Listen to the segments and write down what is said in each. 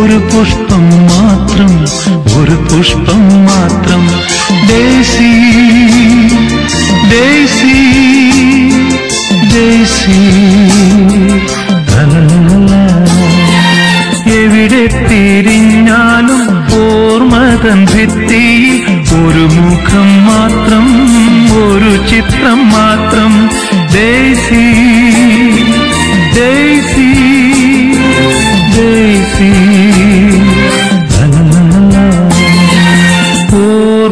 മാത്രം ഒരു പുഷ്പം മാത്രം ദേശി ദേശി ദേശി. എവിടെ തിരിഞ്ഞാലും ഓർമ്മതൻ ഭിത്തിയിൽ ഒരു മുഖം മാത്രം ഒരു ചിത്രം മാത്രം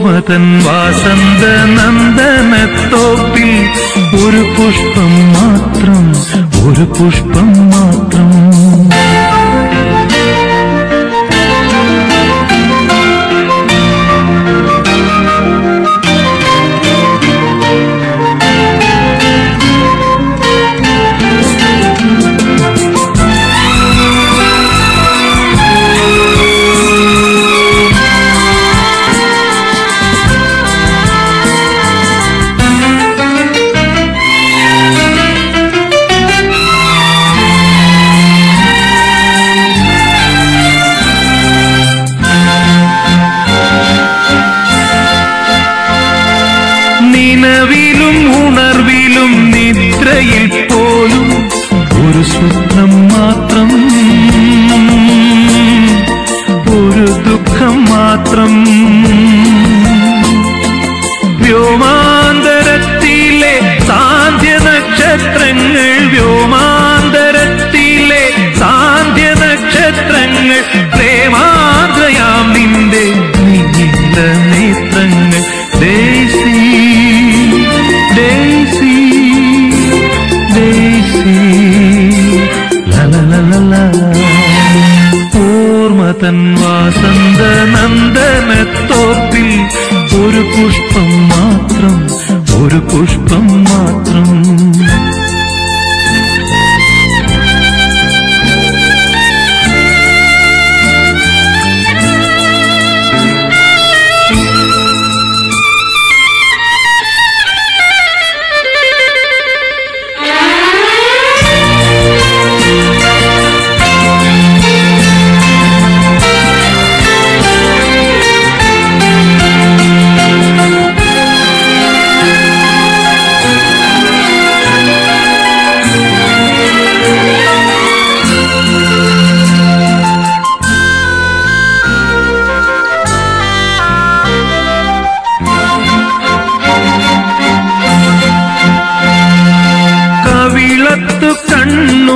ഓർമ്മതൻ വാസന്ത നന്ദനത്തോപ്പിൽ ഒരു പുഷ്പം മാത്രം ഒരു പുഷ്പം മാത്രം. സ്വപ്നം മാത്രം. ഒരു ദുഃഖം മാത്രം. വ്യോമാന്തരത്തിലെ സാന്ധ്യ നക്ഷത്രങ്ങൾ വ്യോമാന്തരത്തിലെ സാന്ധ്യ നക്ഷത്രങ്ങൾ പ്രേമാർദ്രയാം നിന്റെ നീല നേത്രങ്ങൾ. Daisy Daisy. ഓർമ്മതൻ വാസന്ത നന്ദനത്തോപ്പിൽ ഒരു പുഷ്പം മാത്രം ഒരു പുഷ്പം മാത്രം.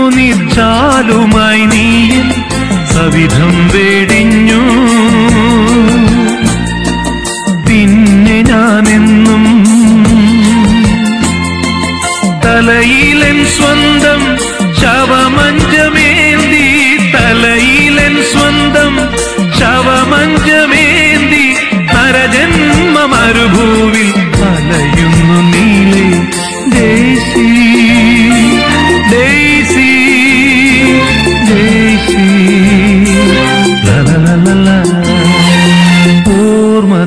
ചാലുമായി നീയിൽ സവിധം വേടിഞ്ഞു. പിന്നെ ഞാനെന്നും തലയിലൻ സ്വന്തം ശവമഞ്ചമേന്തി തലയിലൻ സ്വന്തം ശവമഞ്ചമേന്തി നരജന്മ മരുഭൂവിൽ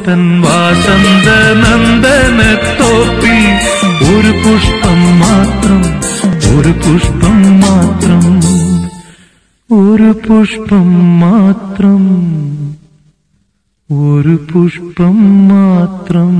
ഓർമ്മതൻ വാസന്ത നന്ദനത്തോപ്പി ഒരു പുഷ്പം മാത്രം ഒരു പുഷ്പം മാത്രം ഒരു പുഷ്പം മാത്രം ഒരു പുഷ്പം മാത്രം.